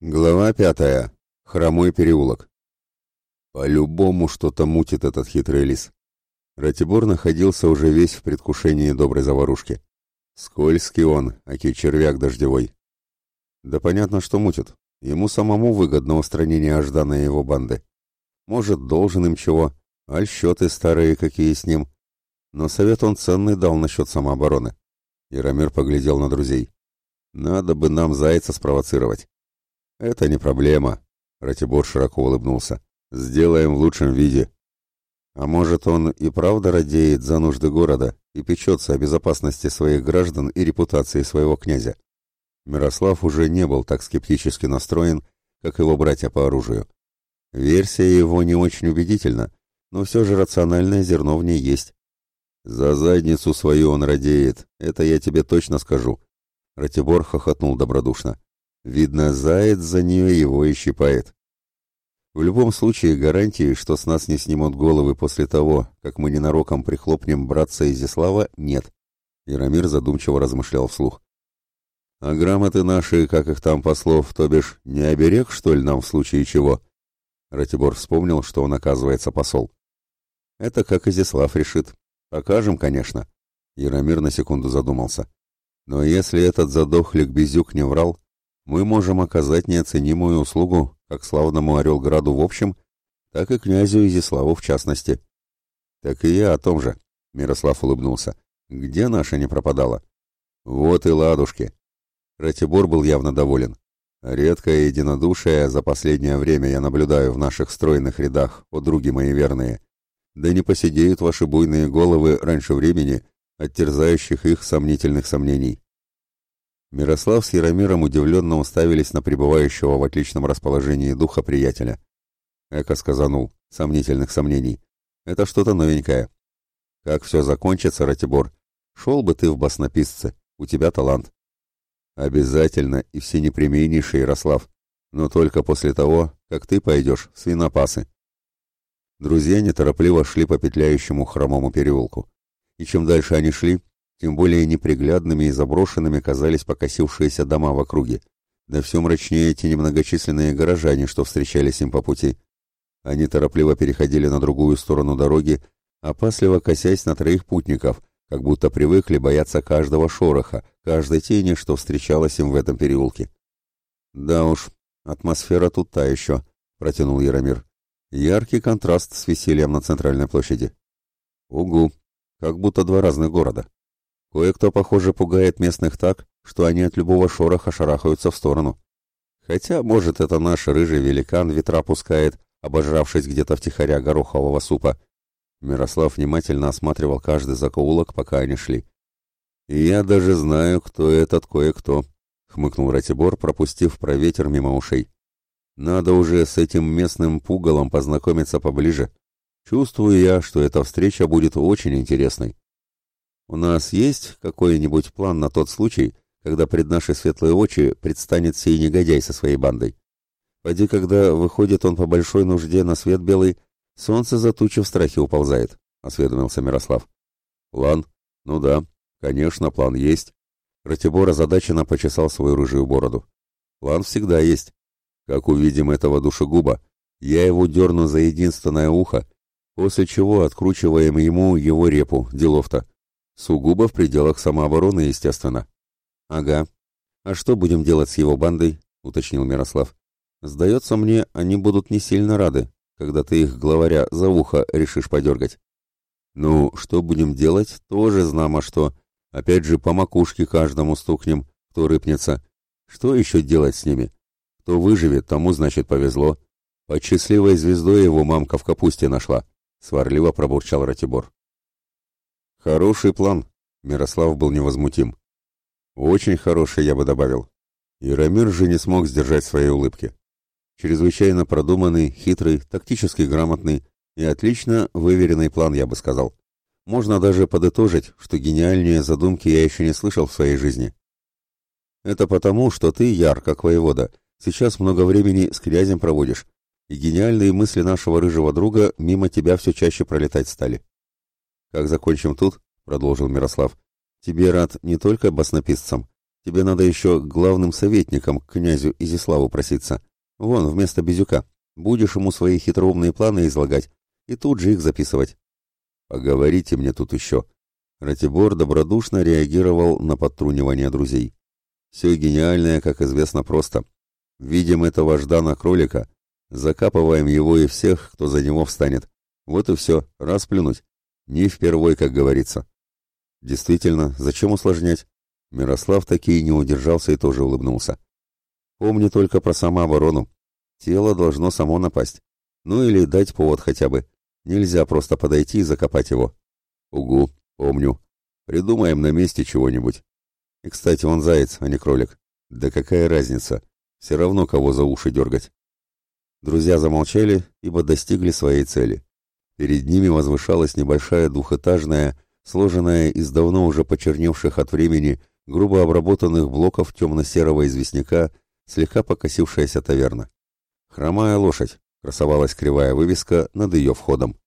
Глава пятая. Хромой переулок. По-любому что-то мутит этот хитрый лис. Ратибор находился уже весь в предвкушении доброй заварушки. Скользкий он, аки червяк дождевой. Да понятно, что мутит. Ему самому выгодно устранение Аждана его банды. Может, должен им чего, аль счеты старые какие с ним. Но совет он ценный дал насчет самообороны. Яромир поглядел на друзей. Надо бы нам зайца спровоцировать. «Это не проблема», — Ратибор широко улыбнулся. «Сделаем в лучшем виде». «А может, он и правда радеет за нужды города и печется о безопасности своих граждан и репутации своего князя?» Мирослав уже не был так скептически настроен, как его братья по оружию. Версия его не очень убедительна, но все же рациональное зерно в ней есть. «За задницу свою он радеет, это я тебе точно скажу», — Ратибор хохотнул добродушно. Видно, заяц за нее его и щипает. В любом случае, гарантии, что с нас не снимут головы после того, как мы ненароком прихлопнем братца Изяслава, нет. Яромир задумчиво размышлял вслух. А грамоты наши, как их там послов, то бишь, не оберег, что ли, нам в случае чего? Ратибор вспомнил, что он, оказывается, посол. Это как Изяслав решит. Покажем, конечно. Яромир на секунду задумался. Но если этот задохлик Безюк не врал, мы можем оказать неоценимую услугу как славному Орелграду в общем, так и князю Изиславу в частности. Так и я о том же, Мирослав улыбнулся. Где наша не пропадала? Вот и ладушки. Ратибор был явно доволен. Редкое единодушие за последнее время я наблюдаю в наших стройных рядах, о други мои верные. Да не посидеют ваши буйные головы раньше времени от терзающих их сомнительных сомнений. Мирослав с Яромиром удивленно уставились на пребывающего в отличном расположении духа приятеля. Эко сказанул, сомнительных сомнений. Это что-то новенькое. Как все закончится, Ратибор? Шел бы ты в баснописце, у тебя талант. Обязательно и всенепременнейший, Ярослав. Но только после того, как ты пойдешь в свинопасы. Друзья неторопливо шли по петляющему хромому переулку. И чем дальше они шли, тем более неприглядными и заброшенными казались покосившиеся дома в округе. Да все мрачнее эти немногочисленные горожане, что встречались им по пути. Они торопливо переходили на другую сторону дороги, опасливо косясь на троих путников, как будто привыкли бояться каждого шороха, каждой тени, что встречалась им в этом переулке. «Да уж, атмосфера тут та еще», — протянул Яромир. «Яркий контраст с весельем на центральной площади». «Угу, как будто два разных города». Кое-кто, похоже, пугает местных так, что они от любого шороха шарахаются в сторону. Хотя, может, это наш рыжий великан ветра пускает, обожравшись где-то втихаря горохового супа. Мирослав внимательно осматривал каждый закоулок, пока они шли. «И я даже знаю, кто этот кое-кто», — хмыкнул Ратибор, пропустив проветер мимо ушей. «Надо уже с этим местным пугалом познакомиться поближе. Чувствую я, что эта встреча будет очень интересной». У нас есть какой-нибудь план на тот случай, когда пред наши светлые очи предстанет сей негодяй со своей бандой? Поди, когда выходит он по большой нужде на свет белый, солнце за тучи в страхе уползает, — осведомился Мирослав. План? Ну да, конечно, план есть. Ратибор озадаченно почесал свою рыжую бороду. План всегда есть. Как увидим этого душегуба, я его дерну за единственное ухо, после чего откручиваем ему его репу, делов-то. Сугубо в пределах самообороны, естественно. Ага. А что будем делать с его бандой? уточнил Мирослав. Сдается мне, они будут не сильно рады, когда ты их главаря за ухо решишь подергать. Ну, что будем делать, тоже знамо а что. Опять же, по макушке каждому стукнем, кто рыпнется. Что еще делать с ними? Кто выживет, тому, значит, повезло. Под счастливой звездой его мамка в капусте нашла, — сварливо пробурчал Ратибор. Хороший план, Мирослав был невозмутим. Очень хороший, я бы добавил. Ирамир же не смог сдержать своей улыбки. Чрезвычайно продуманный, хитрый, тактически грамотный и отлично выверенный план, я бы сказал. Можно даже подытожить, что гениальнее задумки я еще не слышал в своей жизни. Это потому, что ты, Яр, как воевода, сейчас много времени с князем проводишь, и гениальные мысли нашего рыжего друга мимо тебя все чаще пролетать стали. Как закончим тут, продолжил Мирослав, тебе рад не только баснописцам, тебе надо еще главным советником к князю Изиславу проситься. Вон, вместо Безюка. Будешь ему свои хитроумные планы излагать и тут же их записывать. Поговорите мне тут еще. Ратибор добродушно реагировал на подтрунивание друзей. Все гениальное, как известно, просто. Видим этого Ждана Кролика, закапываем его и всех, кто за него встанет. Вот и все, расплюнуть. Не впервой, как говорится. Действительно, зачем усложнять? Мирослав таки и не удержался и тоже улыбнулся. Помни только про самооборону. Тело должно само напасть. Ну или дать повод хотя бы. Нельзя просто подойти и закопать его. Угу, помню. Придумаем на месте чего-нибудь. И, кстати, он заяц, а не кролик. Да какая разница? Все равно кого за уши дергать. Друзья замолчали, ибо достигли своей цели. Перед ними возвышалась небольшая двухэтажная, сложенная из давно уже почерневших от времени грубо обработанных блоков темно-серого известняка, слегка покосившаяся таверна. «Хромая лошадь», — красовалась кривая вывеска над ее входом.